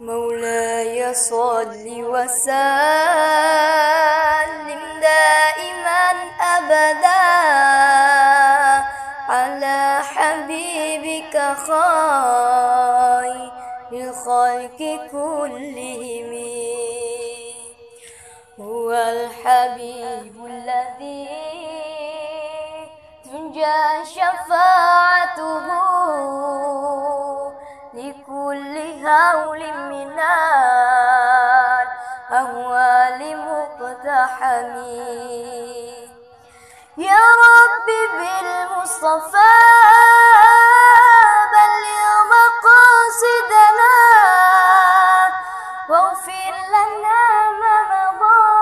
مولاي صل وسلم دائما أبدا على حبيبك خير الخلق كلهم. هو الحبيب الذي تنجى شفاعته لكل هول من أهوال مقتحمين يا رب بالمصطفى بلغ مقاصدنا واغفر لنا ما مضى.